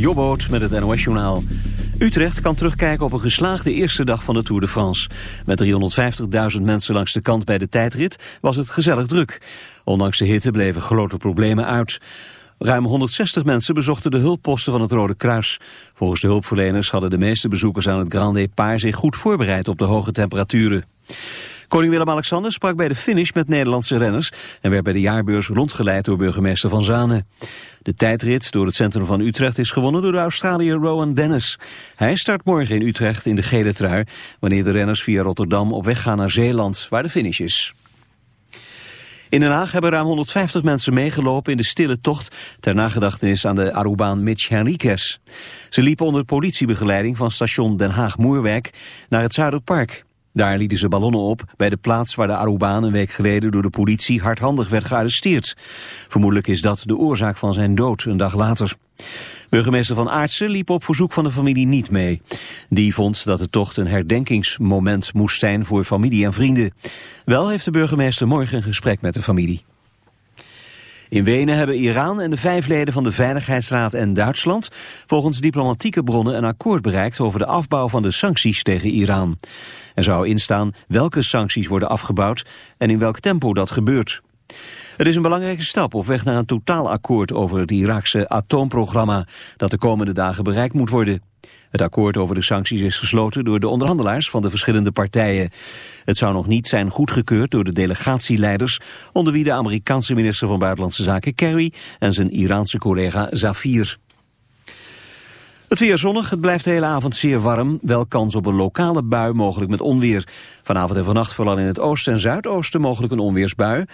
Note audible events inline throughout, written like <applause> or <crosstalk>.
Jobboot met het NOS-journaal. Utrecht kan terugkijken op een geslaagde eerste dag van de Tour de France. Met 350.000 mensen langs de kant bij de tijdrit was het gezellig druk. Ondanks de hitte bleven grote problemen uit. Ruim 160 mensen bezochten de hulpposten van het Rode Kruis. Volgens de hulpverleners hadden de meeste bezoekers aan het Grand Depart zich goed voorbereid op de hoge temperaturen. Koning Willem-Alexander sprak bij de finish met Nederlandse renners... en werd bij de jaarbeurs rondgeleid door burgemeester Van Zanen. De tijdrit door het centrum van Utrecht is gewonnen door de Australiër Rowan Dennis. Hij start morgen in Utrecht in de gele trui... wanneer de renners via Rotterdam op weg gaan naar Zeeland, waar de finish is. In Den Haag hebben ruim 150 mensen meegelopen in de stille tocht ter nagedachtenis aan de Arubaan Mitch Henriquez. Ze liepen onder politiebegeleiding van station Den Haag-Moerwijk naar het Zuiderpark. Daar lieten ze ballonnen op bij de plaats waar de Arubaan een week geleden door de politie hardhandig werd gearresteerd. Vermoedelijk is dat de oorzaak van zijn dood een dag later. Burgemeester Van Aartsen liep op verzoek van de familie niet mee. Die vond dat de tocht een herdenkingsmoment moest zijn voor familie en vrienden. Wel heeft de burgemeester morgen een gesprek met de familie. In Wenen hebben Iran en de vijf leden van de Veiligheidsraad en Duitsland volgens diplomatieke bronnen een akkoord bereikt over de afbouw van de sancties tegen Iran. Er zou instaan welke sancties worden afgebouwd en in welk tempo dat gebeurt. Het is een belangrijke stap op weg naar een totaalakkoord over het Iraakse atoomprogramma dat de komende dagen bereikt moet worden. Het akkoord over de sancties is gesloten door de onderhandelaars van de verschillende partijen. Het zou nog niet zijn goedgekeurd door de delegatieleiders, onder wie de Amerikaanse minister van Buitenlandse Zaken Kerry en zijn Iraanse collega Zafir. Het weer zonnig, het blijft de hele avond zeer warm. Wel kans op een lokale bui, mogelijk met onweer. Vanavond en vannacht vooral in het oosten en zuidoosten mogelijk een onweersbui.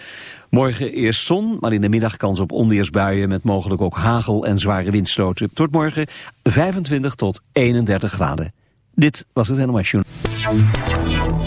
Morgen eerst zon, maar in de middag kans op onweersbuien... met mogelijk ook hagel en zware windstoten. Tot morgen 25 tot 31 graden. Dit was het NOS Journal.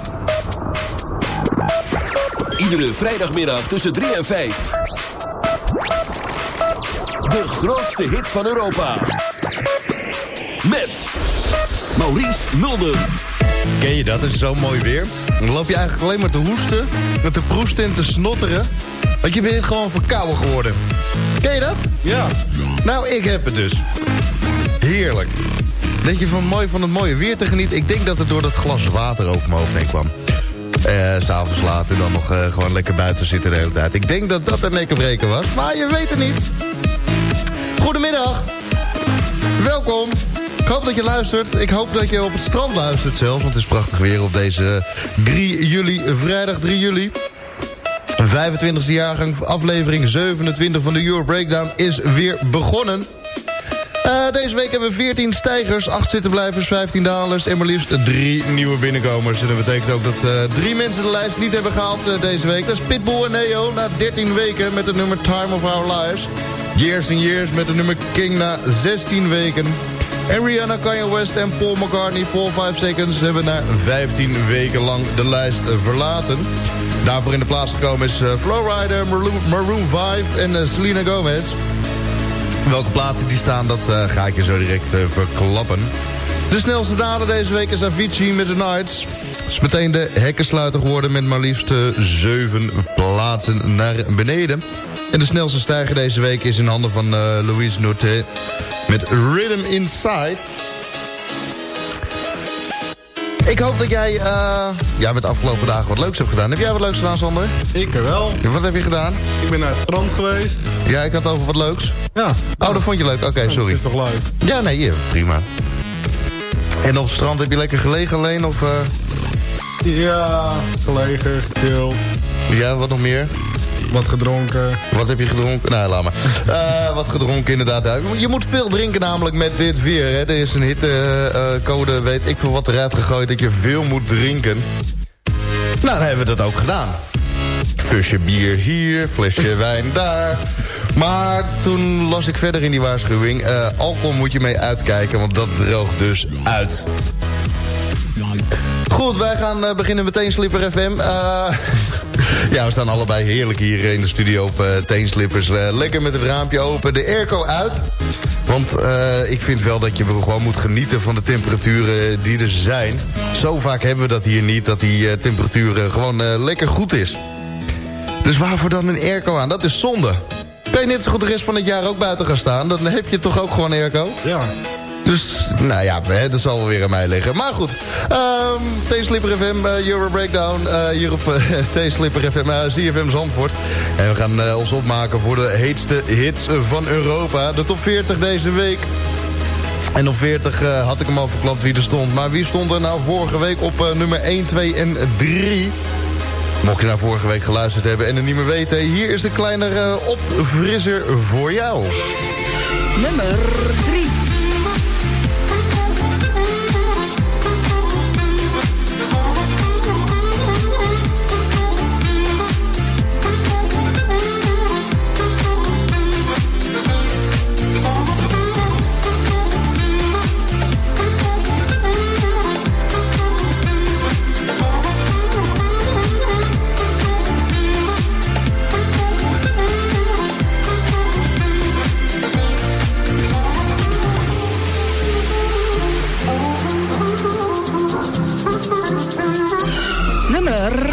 Iedere vrijdagmiddag tussen 3 en 5. De grootste hit van Europa. Met Maurice Mulder. Ken je dat? Het is zo mooi weer. Dan loop je eigenlijk alleen maar te hoesten, met te proesten en te snotteren. Want je bent gewoon verkouden geworden. Ken je dat? Ja. Nou, ik heb het dus. Heerlijk. Denk je van mooi van het mooie weer te genieten? Ik denk dat het door dat glas water over mijn hoofd heen kwam. Eh, S'avonds laat en dan nog eh, gewoon lekker buiten zitten de hele tijd. Ik denk dat dat een nekkenbreken was, maar je weet het niet. Goedemiddag. Welkom. Ik hoop dat je luistert. Ik hoop dat je op het strand luistert zelfs. Want het is prachtig weer op deze 3 juli, vrijdag 3 juli. 25e jaargang, aflevering 27 van de Euro Breakdown is weer begonnen. Eh, deze week hebben we 14 stijgers, 8 zittenblijvers, 15 dalers en maar liefst 3 nieuwe binnenkomers. En dat betekent ook dat uh, drie mensen de lijst niet hebben gehaald uh, deze week. Dat is Pitbull en Neo na 13 weken met het nummer Time of Our Lives. Years and Years met het nummer King na 16 weken. En Rihanna, Kanye West en Paul McCartney, 4-5 Seconds... hebben na 15 weken lang de lijst verlaten. Daarvoor in de plaats gekomen is Flowrider, Maroon, Maroon 5 en Selena Gomez. Welke plaatsen die staan, dat uh, ga ik je zo direct verklappen. De snelste dader deze week is Avicii met The Nights. Is meteen de hekkensluiter geworden met maar liefst 7 plaatsen naar beneden. En de snelste stijger deze week is in handen van Louise Noté met Rhythm Inside. Ik hoop dat jij uh, ja, met de afgelopen dagen wat leuks hebt gedaan. Heb jij wat leuks gedaan, Sander? Ik wel. Wat heb je gedaan? Ik ben naar het strand geweest. Ja, ik had over wat leuks. Ja. Oh, dat vond je leuk? Oké, okay, sorry. Dat is toch leuk? Ja, nee, ja, prima. En op het strand heb je lekker gelegen alleen? Of, uh... Ja, gelegen, chill. Ja, wat nog meer? Wat gedronken. Wat heb je gedronken? Nou, laat maar. Uh, wat gedronken inderdaad. Je moet veel drinken namelijk met dit weer. Hè. Er is een hittecode, uh, weet ik veel wat eruit gegooid... dat je veel moet drinken. Nou, dan hebben we dat ook gedaan. Flesje bier hier, flesje wijn daar. Maar toen las ik verder in die waarschuwing... Uh, alcohol moet je mee uitkijken, want dat droogt dus uit. Goed, wij gaan uh, beginnen meteen Slipper FM. Uh, <laughs> ja, we staan allebei heerlijk hier in de studio op uh, teenslippers. lekker met het raampje open, de airco uit. Want ik vind wel dat je gewoon moet genieten van de temperaturen die er zijn. Zo vaak hebben we dat hier niet, dat die temperatuur gewoon lekker goed is. Dus waarvoor dan een airco aan? Dat is zonde. Kan je net zo goed de rest van het jaar ook buiten gaan staan? Dan heb je toch ook gewoon airco? Ja. Dus, nou ja, dat zal wel weer aan mij liggen. Maar goed, um, T-Slipper FM, uh, Euro Breakdown... Uh, hier op <laughs> uh, T-Slipper FM, uh, ZFM Zandvoort. En we gaan uh, ons opmaken voor de heetste hits van Europa. De top 40 deze week. En op 40 uh, had ik hem al verklapt wie er stond. Maar wie stond er nou vorige week op nummer 1, 2 en 3... Mocht je nou vorige week geluisterd hebben en het niet meer weten... hier is de kleine uh, opfrisser voor jou. Nummer 3. Summer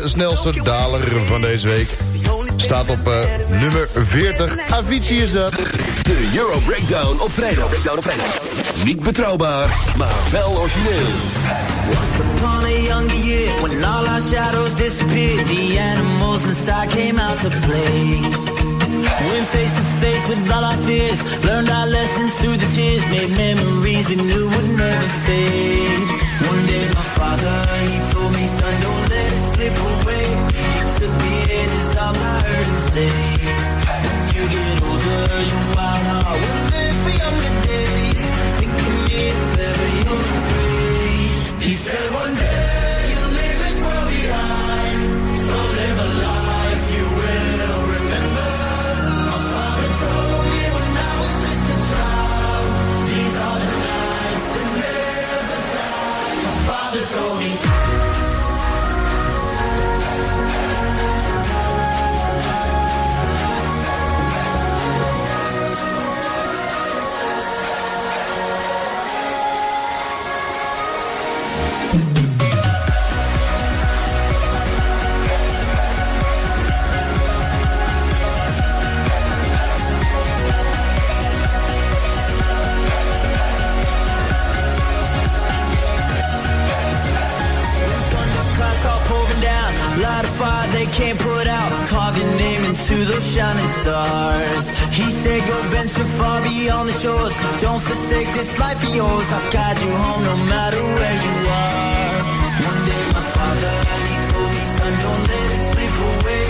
de snelste daler van deze week. Staat op eh, nummer 40. Avicii is dat. De Euro Breakdown op vrijdag. Breakdown op vrijdag. Niet betrouwbaar, maar wel origineel. Once upon a younger year, when all our shadows disappeared, the animals inside came out to play. Went face to face with all our fears, learned our lessons through the tears, made memories we knew would never fade. One day my father, he told me, son, don't slip away. He took me in his arms, I heard him say, when you get older, your wild heart will live for younger days. Think of me if ever you're afraid. He said one day you'll leave this world behind, so live a life they can't put out. Carve your name into those shining stars. He said, Go venture far beyond the shores. Don't forsake this life of yours. I'll guide you home no matter where you are. One day, my father, he told me, Son, don't let it slip away.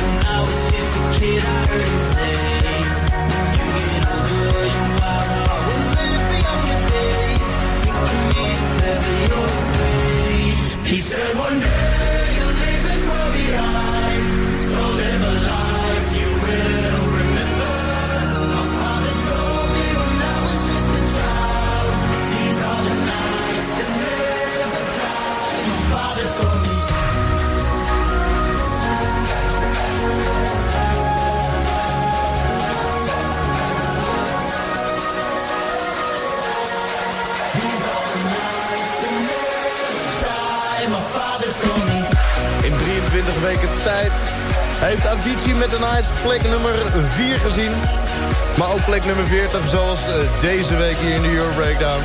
When I was just a kid, I heard him say, you get older, your wild heart will live for younger days. Think me if ever you're. He said one day Avicii met een nice plek nummer 4 gezien. Maar ook plek nummer 40, zoals eh, deze week hier in de Euro Breakdown.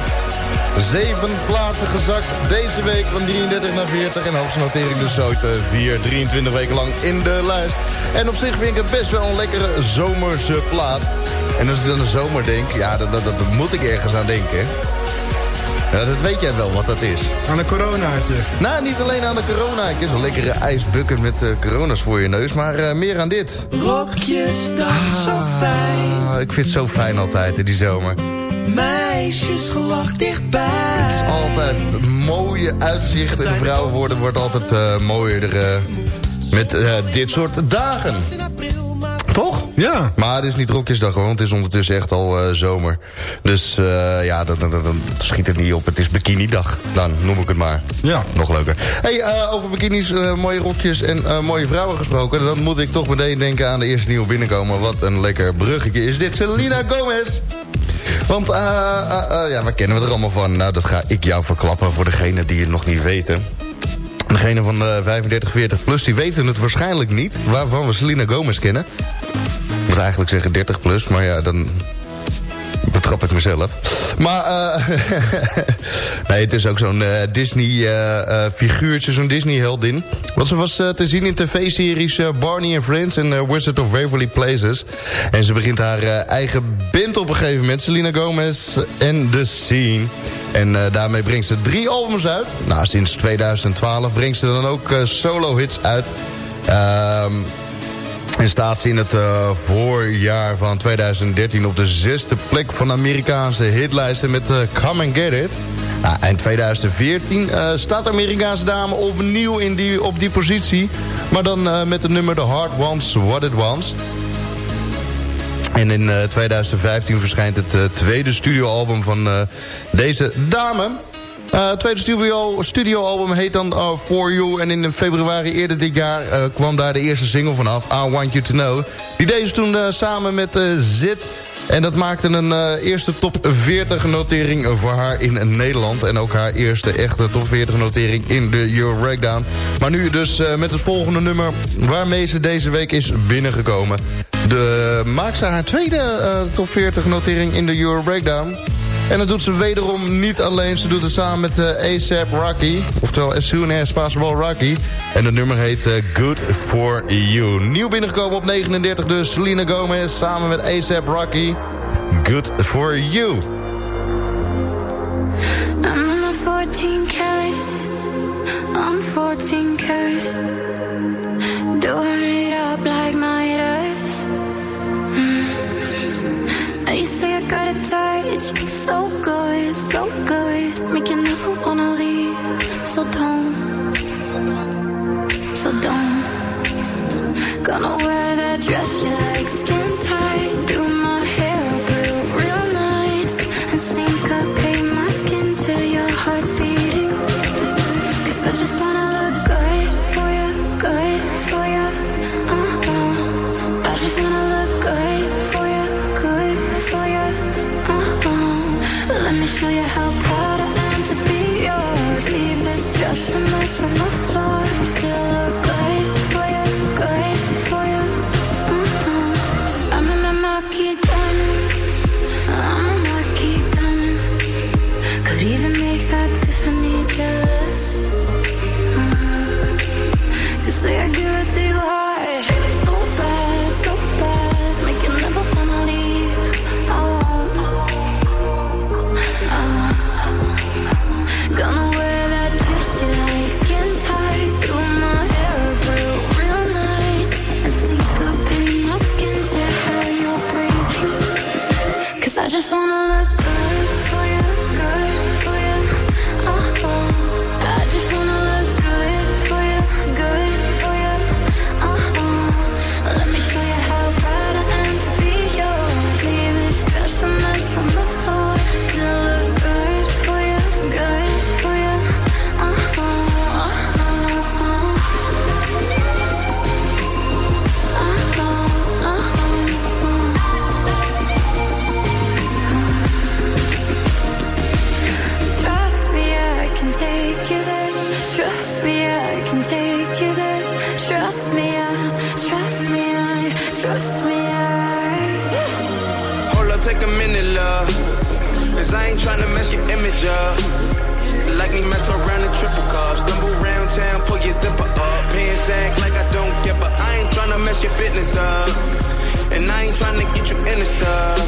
Zeven plaatsen gezakt deze week van 33 naar 40. En hoogste notering dus zo te 4, 23 weken lang in de lijst. En op zich vind ik het best wel een lekkere zomerse plaat. En als ik dan aan zomer denk, ja, dat moet ik ergens aan denken. Ja, dat weet jij wel wat dat is. Aan een coronaatje. Nou, niet alleen aan de corona. Ik heb een lekkere ijsbucket met eh, coronas voor je neus. Maar eh, meer aan dit. Rokjes, dat is zo fijn. Ah, ik vind het zo fijn altijd in die zomer. Meisjes gelach dichtbij. Het is altijd mooie uitzichten. De vrouwen worden wordt altijd eh, mooier eh, met eh, dit soort dagen. Toch? Ja. Maar het is niet rokjesdag hoor, want het is ondertussen echt al eh, zomer. Dus eh, ja, dan, dan, dan, schiet het niet op. Het is bikinidag, dan noem ik het maar. Ja. Nog leuker. hey, eh, over bikinis, mooie rokjes en mooie vrouwen gesproken. Dan moet ik toch meteen denken aan de eerste nieuwe binnenkomen. Wat een lekker bruggetje is dit. Selena Gomez. Want ja, waar kennen we er allemaal van? Nou, dat ga ik jou verklappen voor degene die het nog niet weten. Degene van de 35, 40 plus, die weten het waarschijnlijk niet... waarvan we Selena Gomez kennen. Ik moet eigenlijk zeggen 30 plus, maar ja, dan betrap ik mezelf. Maar eh <laughs> nee, het is ook zo'n eh, Disney-figuurtje, zo'n Disney-heldin. Want ze was eh, te zien in tv-series eh, Barney and Friends en eh, Wizard of Waverly Places. En ze begint haar eh, eigen band op een gegeven moment, Selena Gomez en The Scene. En eh, daarmee brengt ze drie albums uit. Nou, sinds 2012 brengt ze dan ook eh, solo-hits uit. Ehm... En staat ze in het eh, voorjaar van 2013 op de zesde plek van de Amerikaanse hitlijsten met Come and Get It. Nou, eind 2014 eh, staat de Amerikaanse dame opnieuw in die, op die positie. Maar dan met het nummer The Heart Wants What It Wants. En in eh, 2015 verschijnt het eh, tweede studioalbum van eh, deze dame. Eh, het tweede studio, studioalbum heet dan For You. En in februari eerder dit jaar eh, kwam daar de eerste single vanaf. I Want You To Know. Die deed ze toen eh, samen met eh, Zit. En dat maakte een eh, eerste top 40 notering voor haar in Nederland. En ook haar eerste echte top 40 notering in de Euro Breakdown. Maar nu dus eh, met het volgende nummer waarmee ze deze week is binnengekomen. De, maakt haar tweede eh, top 40 notering in de Euro Breakdown. En dat doet ze wederom niet alleen. Ze doet het samen met uh, ASAP Rocky. Oftewel As Soon Possible Rocky. En het nummer heet eh, Good For You. Nieuw binnengekomen op 39 dus. Selena Gomez samen met ASAP Rocky. Good For You. I'm in my 14 carats. I'm 14 karat. Doing it up like. Mm. Got a touch, so good, so good. Make you never wanna leave. So don't, so don't. Gonna wear that dress you minute, love. Cause I ain't tryna mess your image up. Like me mess around in triple cups. Stumble round town, pull your zipper up. Pants act like I don't get, but I ain't tryna mess your business up. And I ain't tryna get you in the stuff.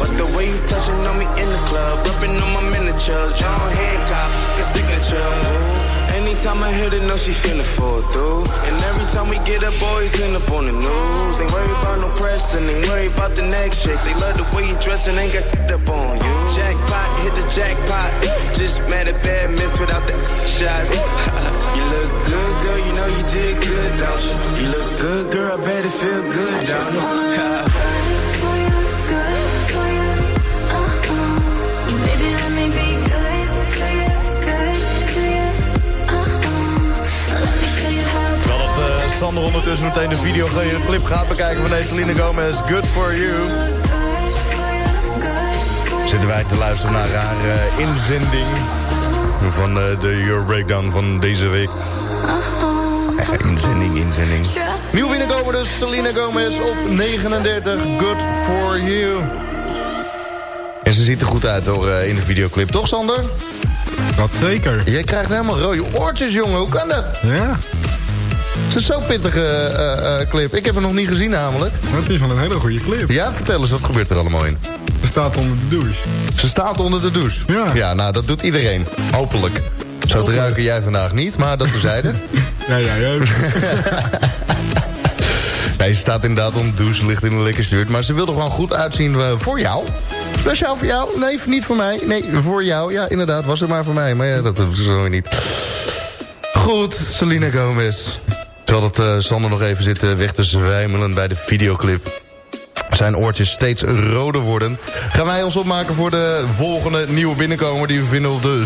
But the way you touching on me in the club, rubbing on my miniatures, John Hancock, your signature. Anytime I hit it, know she finna fall through. And every time we get up, boys end up on the news. Ain't worried about no pressing, ain't worried about the next shake. They love the way you dressing, ain't got up on you. Jackpot, hit the jackpot. Just mad at bad miss without the shots. <laughs> you look good, girl, you know you did good, don't you? You look good, girl, I bet it feel good, don't you? <laughs> Sander ondertussen meteen de videoclip gaat bekijken van deze Selena Gomez. Good For You. Zitten wij te luisteren naar haar eh, inzending van eh, de Euro Breakdown van deze week. Eh, inzending, inzending. Nieuw binnenkomen dus, Selena Gomez op 39. Good For You. En ze ziet er goed uit hoor, eh, in de videoclip. Toch Sander? Dat zeker. Jij krijgt helemaal rode oortjes jongen, hoe kan dat? Ja. Het is zo'n pittige eh, eh, clip. Ik heb hem nog niet gezien namelijk. Het is wel een hele goede clip. Ja, vertel eens, wat gebeurt er allemaal in? Ze staat onder de douche. Ze staat onder de douche? Ja. Ja, nou, dat doet iedereen. Hopelijk. Zo te ruiken jij vandaag niet, maar dat terzijde. <laughs> ja, ja, ja. <laughs> Hij staat inderdaad om de douche, ligt in een lekker shirt. Maar ze wil er gewoon goed uitzien eh, voor jou. Speciaal voor jou? Nee, niet voor mij. Nee, voor jou. Ja, inderdaad, was het maar voor mij. Maar ja, dat is zo niet. Goed, Selena Gomez. Terwijl het uh, Sander nog even zit uh, weg te zwijmelen bij de videoclip zijn oortjes steeds roder worden... gaan wij ons opmaken voor de volgende nieuwe binnenkomer... die we vinden op de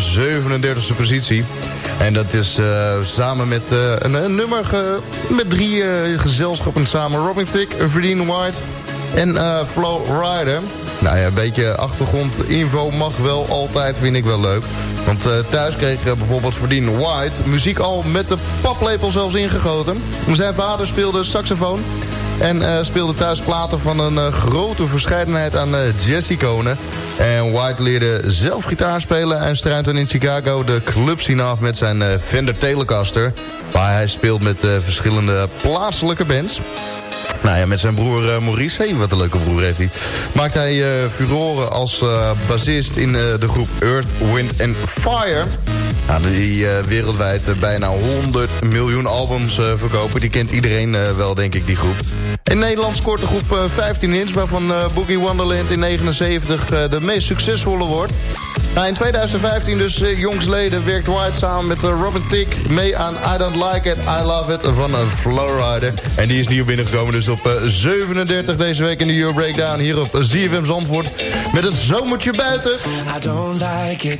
37e positie. En dat is uh, samen met een, nummer met drie gezelschappen samen. Robin Thicke, Verdine White en Flo Rider. Nou ja, een beetje achtergrondinfo mag wel altijd, vind ik wel leuk. Want thuis kreeg bijvoorbeeld Verdine White muziek al met de paplepel zelfs ingegoten. Zijn vader speelde saxofoon en uh, speelde thuis platen van een uh, grote verscheidenheid aan uh, jazz-iconen. En White leerde zelf gitaar spelen en struint in Chicago de club zien af met zijn Fender Telecaster. Waar hij speelt met verschillende plaatselijke bands. Nou ja, met zijn broer Maurice, hey, wat een leuke broer heeft hij... maakt hij furoren als bassist in de groep Earth, Wind and Fire... Nou, die uh, wereldwijd uh, bijna 100 miljoen albums uh, verkopen. Die kent iedereen wel, denk ik, die groep. In Nederland scoort de groep 15 hits... waarvan Boogie Wonderland in 79 de meest succesvolle wordt. Nou, in 2015 dus jongsleden werkt White samen met Robin Thicke... mee aan I Don't Like It, I Love It van Flowrider. En die is nieuw binnengekomen dus op 37 deze week in de Euro Breakdown... hier op ZFM Zandvoort met een zomertje buiten. I don't like it.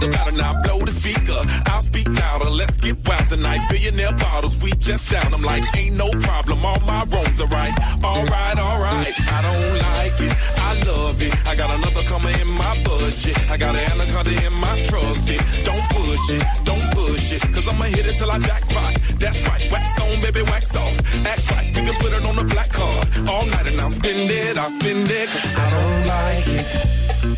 think about it now, blow the speaker. I'll speak louder, let's get wild tonight. Billionaire bottles, we just down. I'm like, ain't no problem, all my wrongs are right. Alright, alright, I don't like it, I love it. I got another coming in my budget. I got an anaconda in my trusty. Don't push it, don't push it, cause I'ma hit it till I jackpot. That's right, wax on, baby, wax off. Act right, You can put it on the black card. All night and I'll spend it, I'll spend it. Cause I don't like it.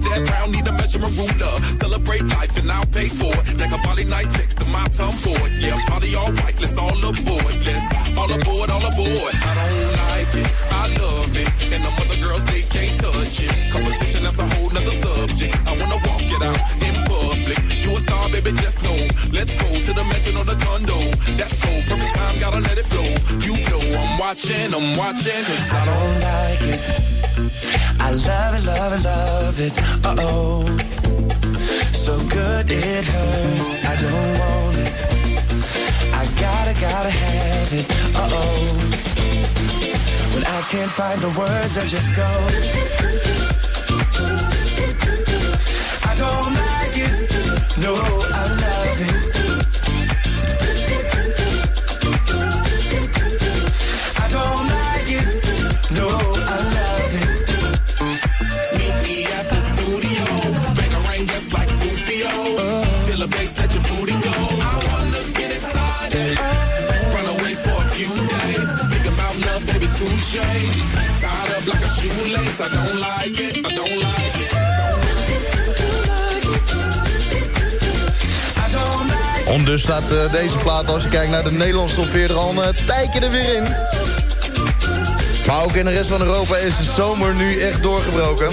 That round need a measurement ruler. Celebrate life and I'll pay for it. Like a body nice next to my tongue board. Yeah, party all right, let's all aboard. Let's all aboard, all aboard. I don't like it, I love it. And the other girls, they can't touch it. Competition, watching, I'm watching. 'cause I don't like it. I love it, love it, love it. Uh oh. So good it hurts. I don't want it. I gotta, gotta have it. Uh oh. When I can't find the words, I just go. I don't like it. No, I love it. Up like a. I don't like it. I don't like it. Om dus staat eh, deze plaat, als je kijkt naar de Nederlandse top 40, al een uh, tijdje er weer in. Maar ook in de rest van Europa is de zomer nu echt doorgebroken.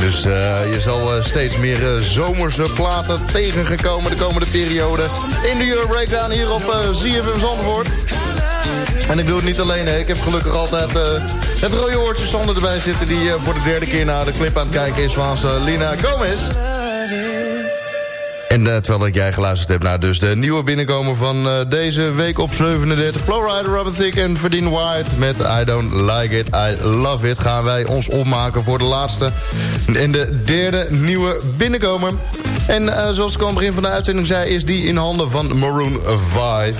Dus eh, je zal eh, steeds meer eh, zomerse platen tegengekomen de komende periode. In de Euro Breakdown hier op uh, ZFM Zandvoort. En ik doe het niet alleen, hè. ik heb gelukkig altijd eh, het rode oortje Sander erbij zitten... die eh, voor de derde keer naar de clip aan het kijken is van uh, Lina Gomez. En uh, terwijl ik jij geluisterd heb naar dus de nieuwe binnenkomer van deze week op 37... Flowrider, Robin Thicke en Verdien White met I Don't Like It, I Love It... gaan wij ons opmaken voor de laatste en de derde nieuwe binnenkomer. En zoals ik al begin van de uitzending zei... is die in handen van Maroon 5...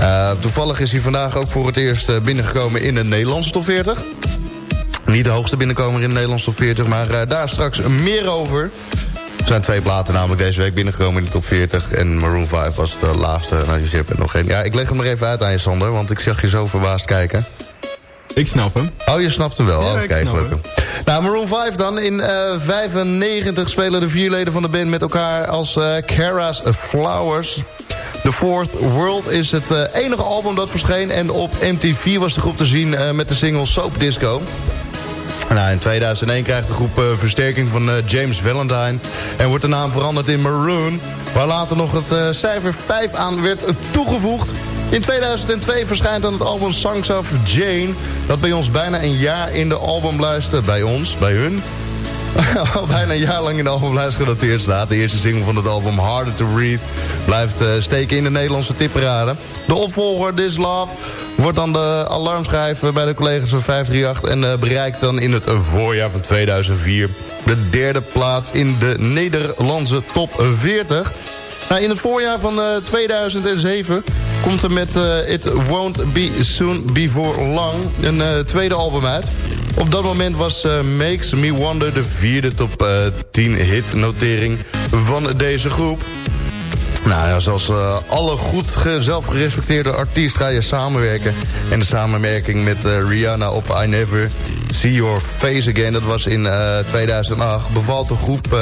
Uh, toevallig is hij vandaag ook voor het eerst uh, binnengekomen in de Nederlandse top 40. Niet de hoogste binnenkomer in de Nederlandse top 40, maar uh, daar straks meer over. Er zijn twee platen namelijk deze week binnengekomen in de top 40. En Maroon 5 was de laagste. Nou, je hebt nog geen... Ja, ik leg hem er even uit aan je, Sander, want ik zag je zo verbaasd kijken. Ik snap hem. Oh, je snapt hem wel. Ja, Oké, okay, gelukkig. Nou, Maroon 5 dan. In uh, 95 spelen de vier leden van de band met elkaar als uh, Cara's Flowers. The Fourth World is het uh, enige album dat verscheen. En op MTV was de groep te zien uh, met de single Soap Disco. Nou, in 2001 krijgt de groep uh, versterking van James Valentine. En wordt de naam veranderd in Maroon. Waar later nog het cijfer 5 aan werd toegevoegd. In 2002 verschijnt dan het album Songs of Jane. Dat bij ons bijna een jaar in de albumlijst... Bij ons, bij hun <laughs> al bijna een jaar lang in de albumlijst genoteerd staat. De eerste single van het album Harder to Read blijft uh, steken in de Nederlandse tipparade. De opvolger This Love wordt dan de alarmschrijver bij de collega's van 538... en uh, bereikt dan in het voorjaar van 2004 de derde plaats in de Nederlandse top 40... Nou, in het voorjaar van uh, 2007 komt er met uh, It Won't Be Soon Before Long een uh, tweede album uit. Op dat moment was uh, Makes Me Wonder de vierde top 10 hit notering van deze groep. Nou ja, zoals uh, alle goed zelfgerespecteerde artiest ga je samenwerken. En de samenwerking met uh, Rihanna op I Never See Your Face Again... dat was in uh, 2008. Bevalt de groep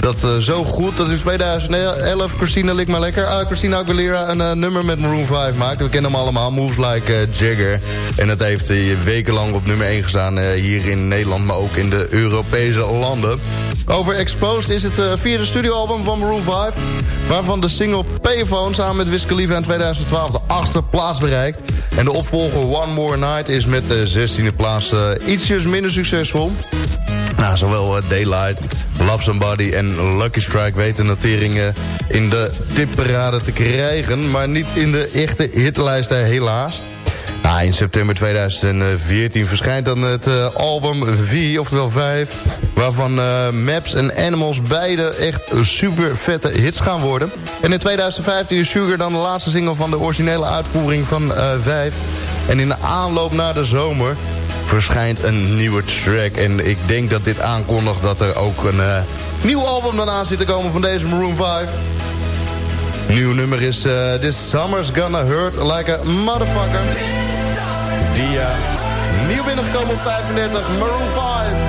dat zo goed dat in 2011 Christina Lik maar lekker. Uh, Christina Aguilera een nummer met Maroon 5 maakt. We kennen hem allemaal, Moves Like Jagger. En dat heeft wekenlang op nummer 1 gestaan hier in Nederland... maar ook in de Europese landen. Over Exposed is het vierde studioalbum van Maroon 5... waarvan de single Payphone samen met Wiz in 2012 de achtste plaats bereikt. En de opvolger One More Night is met de 16e plaats ietsjes minder succesvol. Nou, zowel uh, Daylight, Love Somebody en Lucky Strike weten noteringen in de tipparade te krijgen... maar niet in de echte hitlijsten helaas. In september 2014 verschijnt dan het uh, album V, oftewel 5... waarvan uh, Maps en Animals beide echt super vette hits gaan worden. En in 2015 is Sugar dan de laatste single van de originele uitvoering van uh, 5... En in de aanloop naar de zomer verschijnt een nieuwe track. En ik denk dat dit aankondigt dat er ook een nieuw album dan aan zit te komen van deze Maroon 5. Nieuw nummer is This Summer's Gonna Hurt Like a Motherfucker. Uh, nieuw binnengekomen op 35, Maroon 5.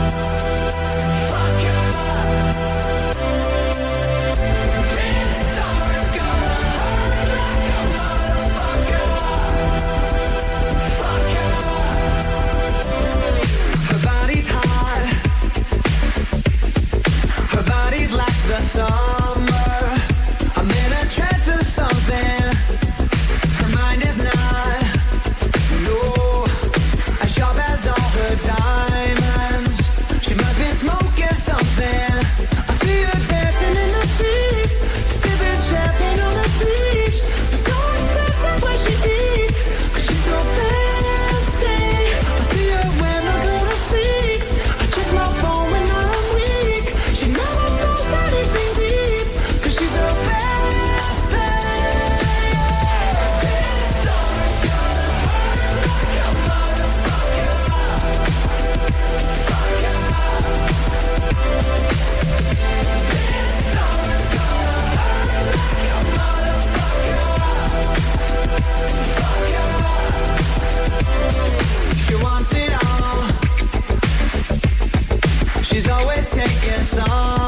She's always taking something,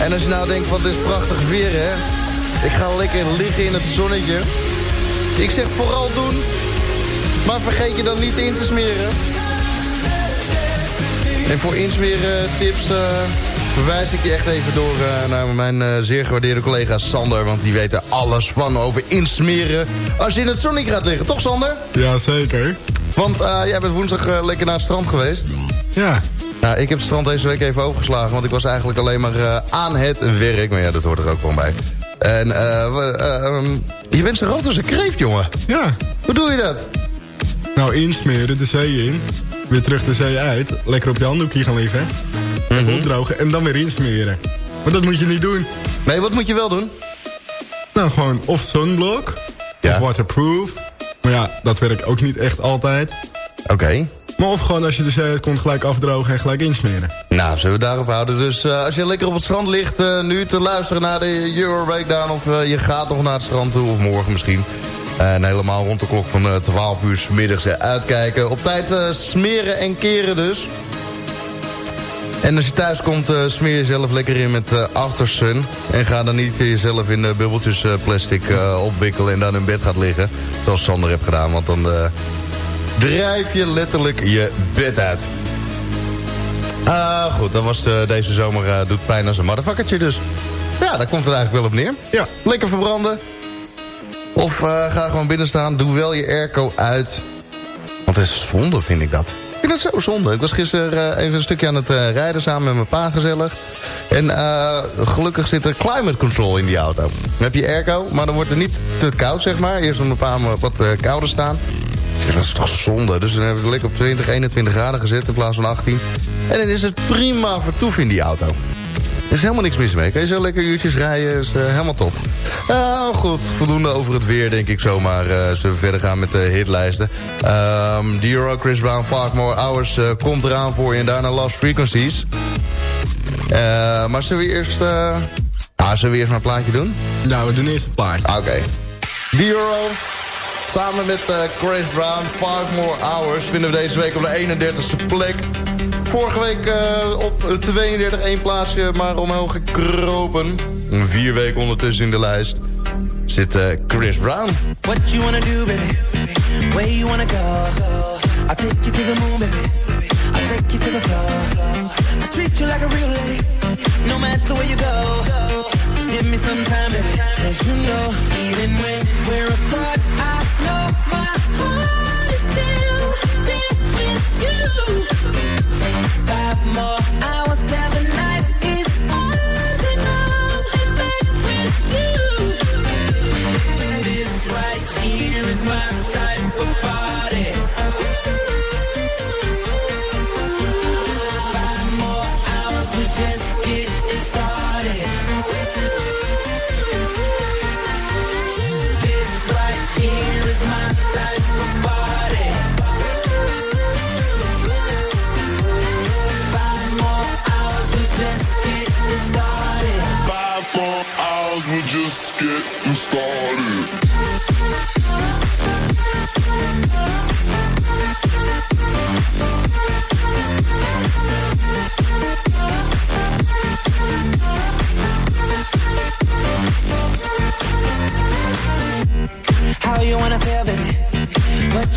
En als je nou denkt, van dit is prachtig weer, hè. Ik ga lekker liggen in het zonnetje. Ik zeg vooral doen, maar vergeet je dan niet in te smeren. En voor insmeren tips uh, verwijs ik je echt even door eh, naar mijn eh, zeer gewaardeerde collega Sander. Want die weet er alles van over insmeren als je in het zonnetje gaat liggen. Toch Sander? Ja, zeker. Want jij bent woensdag lekker naar het strand geweest. Ja. Nou, ik heb het strand deze week even overgeslagen, want ik was eigenlijk alleen maar eh, aan het werk. Maar ja, dat hoort er ook wel bij. En uh, je bent zo rood als een kreeft, jongen. Ja. Hoe doe je dat? Nou, insmeren, de zee in. Weer terug de zee uit. Lekker op je handdoekje gaan liggen. Mm -hmm. opdrogen en dan weer insmeren. Maar dat moet je niet doen. Nee, wat moet je wel doen? Nou, gewoon of sunblock, ja. of waterproof. Maar ja, dat werkt ook niet echt altijd. Oké. Maar of gewoon als je zee uitkomt gelijk afdrogen en gelijk insmeren. Nou, zullen we daarop houden. Dus eh, als je lekker op het strand ligt eh, nu te luisteren naar de Euro Breakdown... of eh, je gaat nog naar het strand toe, of morgen misschien... En helemaal rond de klok van eh, 12 uur 's middags uitkijken. Op tijd smeren en keren dus. En als je thuis komt, eh, smeer jezelf lekker in met eh Aftersun. En ga dan niet jezelf in eh, bubbeltjes plastic opwikkelen en dan in bed gaat liggen. Zoals Sander heeft gedaan, want dan drijf je letterlijk je bed uit. Ah, goed, dat was de, deze zomer eh, doet pijn als een motherfuckertje dus. Ja, daar komt het eigenlijk wel op neer. Ja. Lekker verbranden. Of eh, ga gewoon binnen staan, doe wel je airco uit. Want het is zonde, vind ik dat. Ik vind dat zo zonde. Ik was gisteren eh, even een stukje aan het eh, rijden samen met mijn pa gezellig. En eh, gelukkig zit er climate control in die auto. Dan heb je airco, maar dan wordt het niet te koud, zeg maar. Eerst om een paar wat eh, kouder staan. Ik zeg, Dat is toch zonde. Dus dan heb ik lekker op 20, 21 graden gezet in plaats van 18. En dan is het prima vertoef in die auto. Er is helemaal niks mis mee. Kan je zo lekker uurtjes rijden, is eh, helemaal top. Nou goed, voldoende over het weer denk ik zomaar. eh zullen we verder gaan met de hitlijsten. Ehm The Euro, Chris Brown, Five More Hours eh, komt eraan voor je. En daarna Lost Frequencies. Eh, maar zullen we eerst... eh ah, zullen we eerst maar een plaatje doen? Nou, we doen eerst een plaatje. Oké. The Euro, samen met eh, Chris Brown, Five More Hours... vinden we deze week op de 31ste plek. Vorige week eh, op 32 één plaatsje, maar omhoog gekropen. Vier weken ondertussen in de lijst zit eh, Chris Brown. What you wanna do, baby? Where you wanna go? I'll take you to the moon, baby. I'll take you to the floor. I treat you like a real lady, no matter where you go. Just give me some time, baby. Cause you know, even when we're apart, you. Five more hours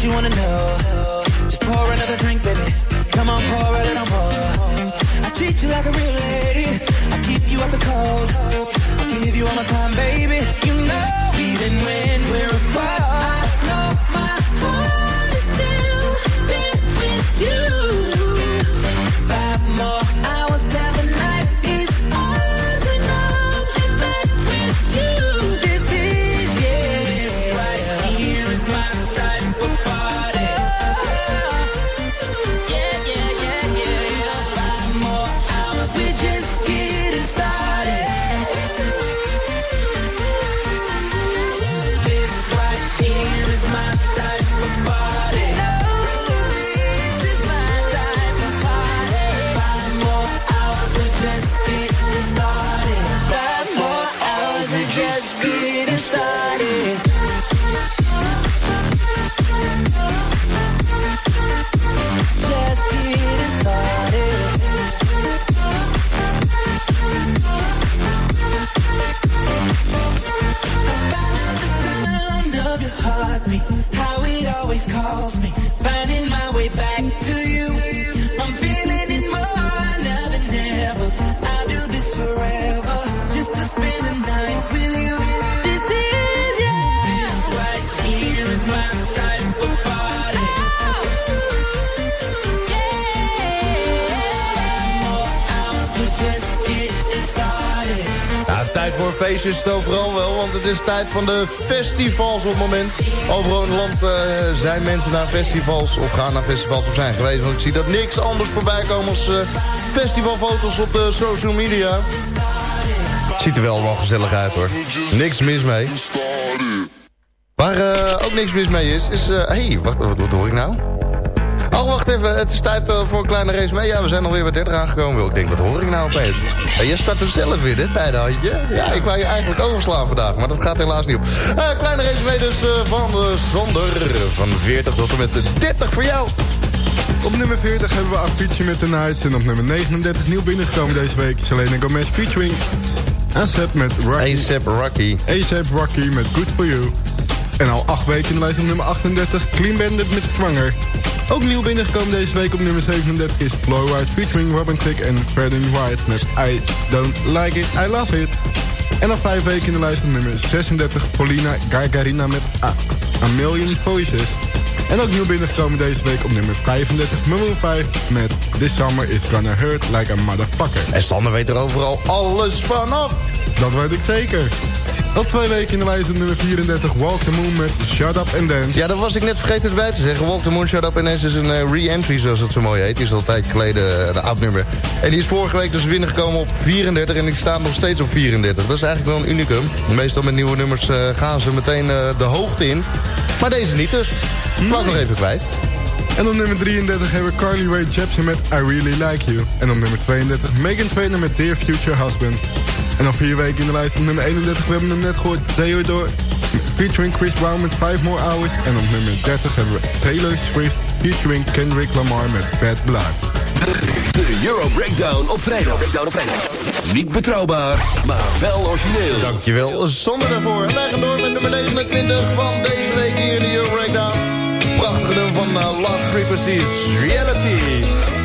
you wanna know? Just pour another drink, baby. Come on, pour a little more. I treat you like a real lady. I keep you out the cold. I give you all my time, baby. You know, even when we're apart, van de festivals op het moment. Overal in het land eh, zijn mensen naar festivals of gaan naar festivals of zijn geweest. Want ik zie dat niks anders voorbij komen als eh, festivalfoto's op de social media. Ziet er wel wel gezellig uit hoor. Niks mis mee. Waar eh, ook niks mis mee is, is... Hé, hey, wacht, wat, wat hoor ik nou? Oh, wacht even. Het is tijd voor een kleine race mee. Ja, we zijn alweer bij 30 aangekomen. Ik denk, wat hoor ik nou opeens? En je start hem zelf weer, dit bij de handje. Ja, ik wou je eigenlijk overslaan vandaag, maar dat gaat helaas niet op. Eh, kleine race mee dus eh, van uh, Zonder. Van 40 tot en met de 30 voor jou. Op nummer 40 hebben we Avicii met The Night. En op nummer 39 nieuw binnengekomen deze week... Selena Gomez featuring ASAP met Rocky. ASAP Rocky. ASAP Rocky met Good For You. En al acht weken in de lijst op nummer 38... Clean Bandit met Zwanger. Ook nieuw binnengekomen deze week op nummer 37 is Floyd White featuring Robin Thicke en Freddie White met I Don't Like It, I Love It. En al vijf weken in de lijst op nummer 36 Paulina Gargarina met A, A Million Voices. En ook nieuw binnengekomen deze week op nummer 35 Maroon 5 met This Summer Is Gonna Hurt Like a Motherfucker. En Sander weet er overal alles vanaf. Dat weet ik zeker. Al twee weken in de lijst op nummer 34 Walk the Moon met Shut Up and Dance. Ja, dat was ik net vergeten erbij te zeggen. Walk the Moon, Shut Up and Dance is een uh, re-entry zoals het zo mooi heet. Die is al een tijd geleden een oud nummer. En die is vorige week dus binnengekomen op 34 en ik sta nog steeds op 34. Dat is eigenlijk wel een unicum. Meestal met nieuwe nummers uh, gaan ze meteen uh, de hoogte in. Maar deze niet dus. Ik was nog even kwijt. En op nummer 33 hebben we Carly Rae Jepsen met I Really Like You. En op nummer 32 Megan Trainor met Dear Future Husband. En al vier weken in de lijst op nummer 31, we hebben hem net gehoord, Theodore featuring Chris Brown met 5 More Hours. En op nummer 30 hebben we Taylor Swift featuring Kendrick Lamar met Bad Blood. De Euro Breakdown op vrijdag. Breakdown op vrijdag. Niet betrouwbaar, maar wel origineel. Dankjewel, zonder daarvoor. En wij gaan door met nummer 29 van deze week hier in de Euro Breakdown. Prachtige nummer van uh, Love Frequencies, Reality.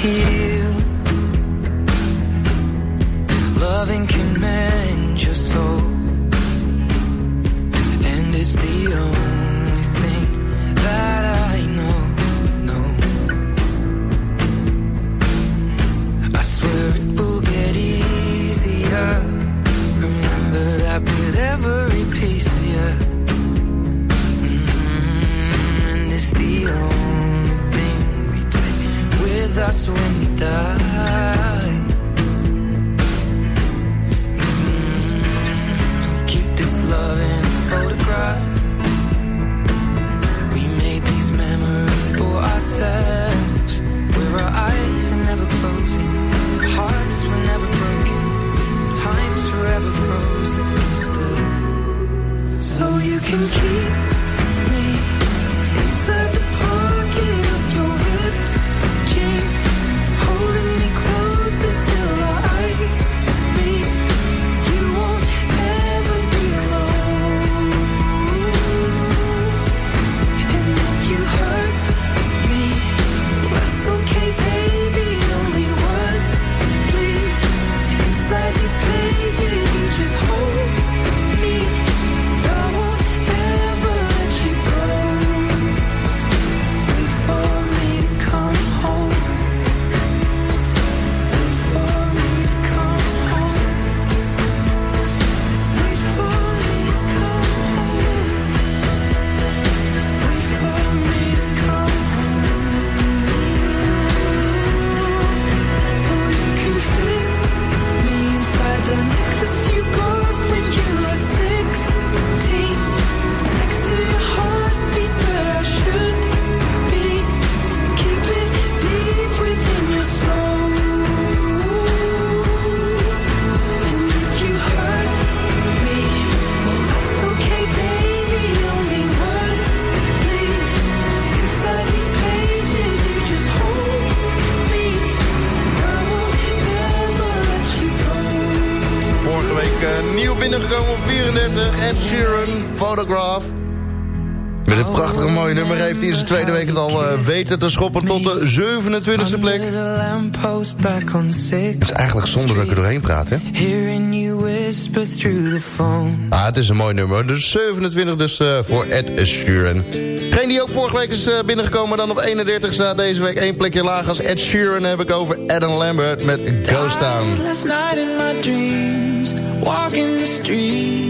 here. Met een prachtige mooie nummer heeft hij in zijn tweede week het al eh, weten te schoppen tot de 27e plek. Het is eigenlijk zonder dat ik er doorheen praat, hè? Ah, het is een mooi nummer. De 27 dus eh, voor Ed Sheeran. Geen die ook vorige week is eh, binnengekomen, dan op 31 staat deze week één plekje laag als Ed Sheeran. heb ik over Adam Lambert met Ghost Town. Last night in my dreams, walking the street.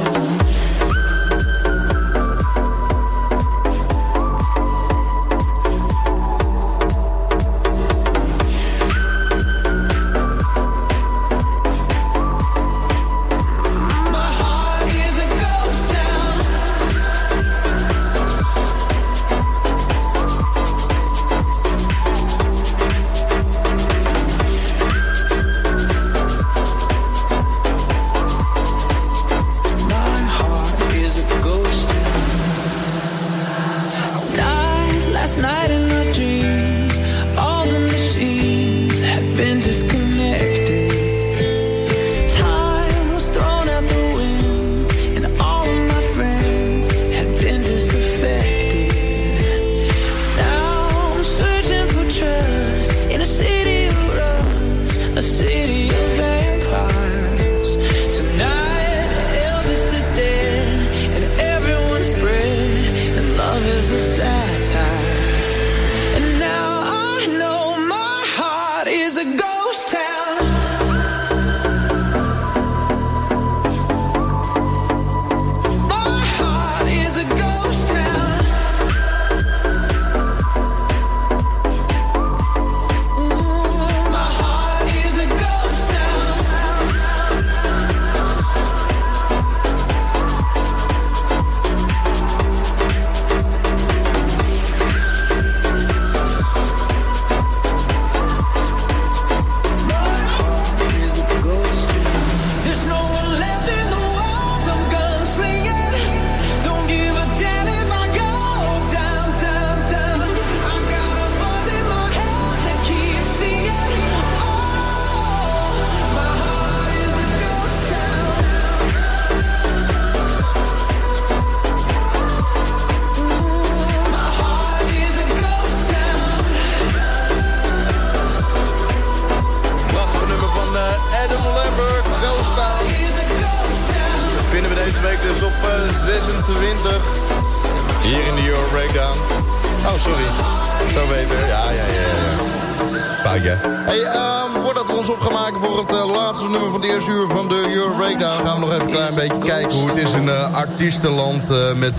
Hey, ehm, voordat we ons op gaan maken voor het eh, laatste nummer van het eerste uur van de Euro Breakdown... gaan we nog even een klein beetje kijken hoe het is in uh, artiestenland eh, met...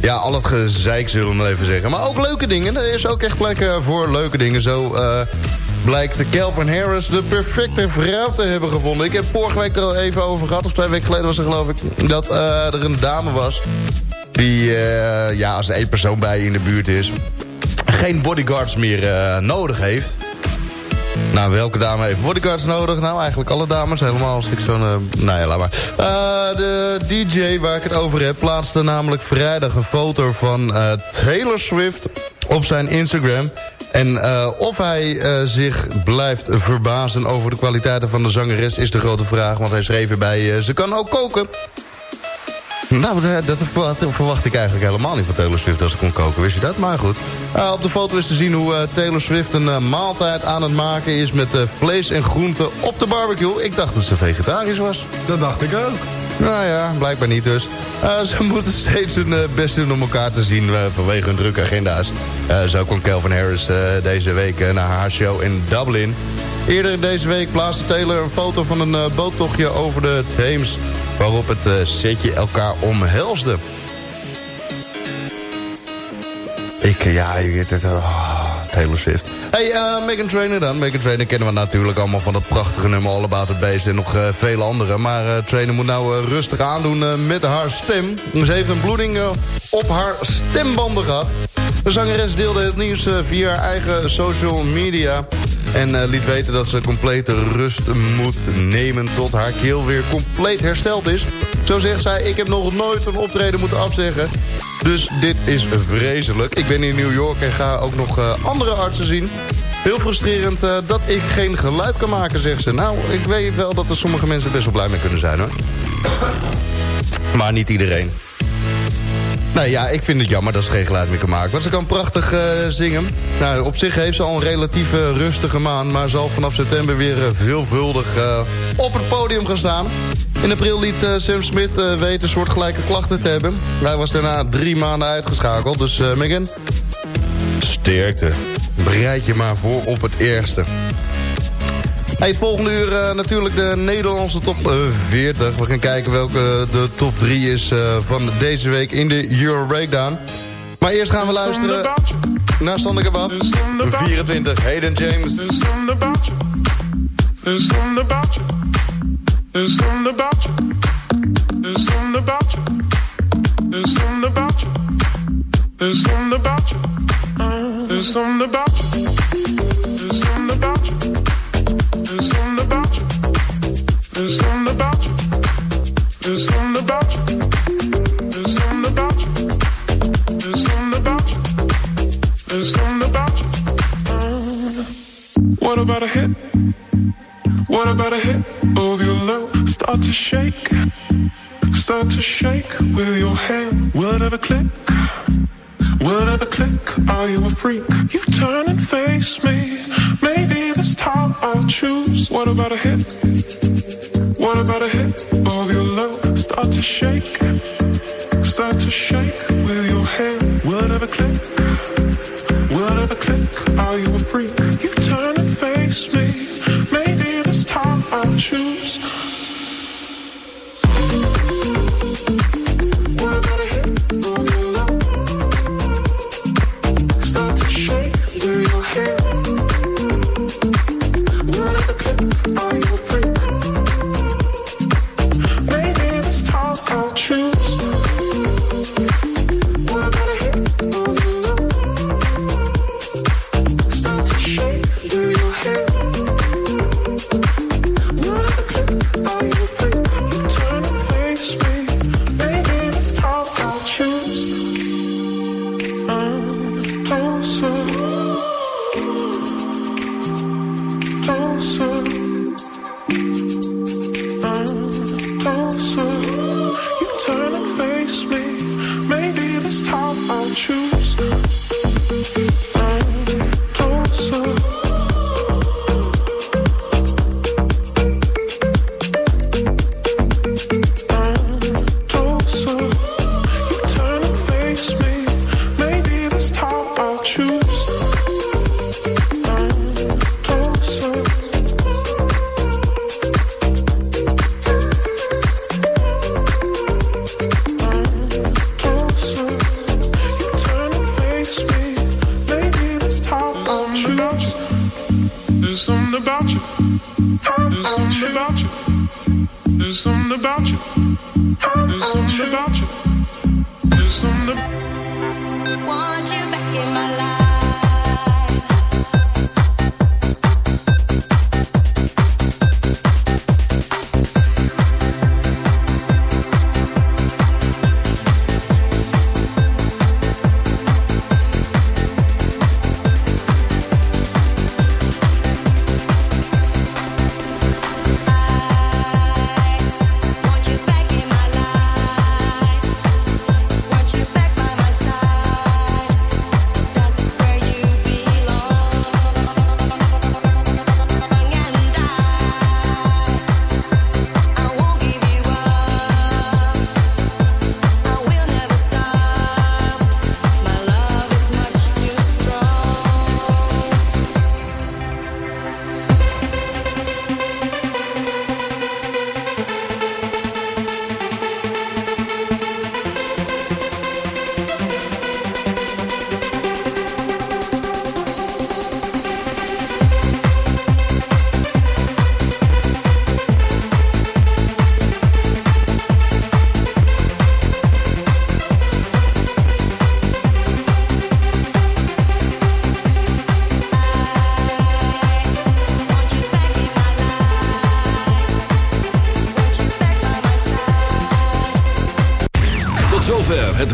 ja, al het gezeik zullen we maar even zeggen. Maar ook leuke dingen. Er is ook echt plek voor leuke dingen. Zo blijkt de Calvin Harris de perfecte vrouw te hebben gevonden. Ik heb vorige week er al even over gehad. Of twee weken geleden was er geloof ik. Dat er een dame was. Die, ja, als er één persoon bij je in de buurt is... geen bodyguards meer nodig heeft. Nou, welke dame heeft bodyguards nodig? Nou, eigenlijk alle dames. Helemaal als ik zo'n... eh, nou ja, laat maar. Eh, de DJ waar ik het over heb... plaatste namelijk vrijdag een foto van eh, Taylor Swift op zijn Instagram. En of hij zich blijft verbazen over de kwaliteiten van de zangeres... is de grote vraag, want hij schreef erbij... ze kan ook koken. Nou, dat, verwacht, ik eigenlijk helemaal niet van Taylor Swift als ik kon koken. Wist je dat? Maar goed. Uh, op de foto is te zien hoe uh, Taylor Swift een uh, maaltijd aan het maken is... met vlees en groenten op de barbecue. Ik dacht dat ze vegetarisch was. Dat dacht ik ook. Nou ja, blijkbaar niet dus. ze <laughs> moeten steeds hun best doen om elkaar te zien vanwege hun drukke agenda's. zo kwam Calvin Harris deze week naar haar show in Dublin. Eerder deze week plaatste Taylor een foto van een boottochtje over de Theems waarop het uh, setje elkaar omhelsde. Ik, uh, ja, je weet het, oh, Taylor Swift. Hey, uh, Megan Trainor dan. Megan Trainor kennen we natuurlijk allemaal van dat prachtige nummer All About The Bass en nog vele andere. Maar Trainor moet nou rustig aandoen met haar stem. Ze heeft een bloeding op haar stembanden gehad. De zangeres deelde het nieuws via haar eigen social media... En uh, liet weten dat ze complete rust moet nemen tot haar keel weer compleet hersteld is. Zo zegt zij, ik heb nog nooit een optreden moeten afzeggen. Dus dit is vreselijk. Ik ben in New York en ga ook nog uh, andere artsen zien. Heel frustrerend uh, dat ik geen geluid kan maken, zegt ze. Nou, ik weet wel dat er sommige mensen best wel blij mee kunnen zijn, hoor. Maar niet iedereen. Nee, ja, ik vind het jammer dat ze geen geluid meer kan maken. Want ze kan prachtig uh, zingen. Nou, op zich heeft ze al een relatief uh, rustige maand... maar zal vanaf september weer uh, veelvuldig op het podium gaan staan. In april liet Sam Smith weten soortgelijke klachten te hebben. Hij was daarna drie maanden uitgeschakeld. Dus Megan, sterkte. Bereid je maar voor op het eerste. Hey, het volgende uur uh, natuurlijk de Nederlandse top uh, 40. We gaan kijken welke de top 3 is uh, van deze week in de Euro Breakdown. Maar eerst gaan we luisteren naar Sander Kebab. 24, Hayden James. There's something about you. There's something about you. There's something about you. There's something about you. There's something about you. There's something about you. Uh, there's something about you. What about a hit? What about a hit of your love? Start to shake. Start to shake with your hand. Will it ever click? There's something about you. There's something about you. There's something about you. There's something about you. There's something. Want you back in my life.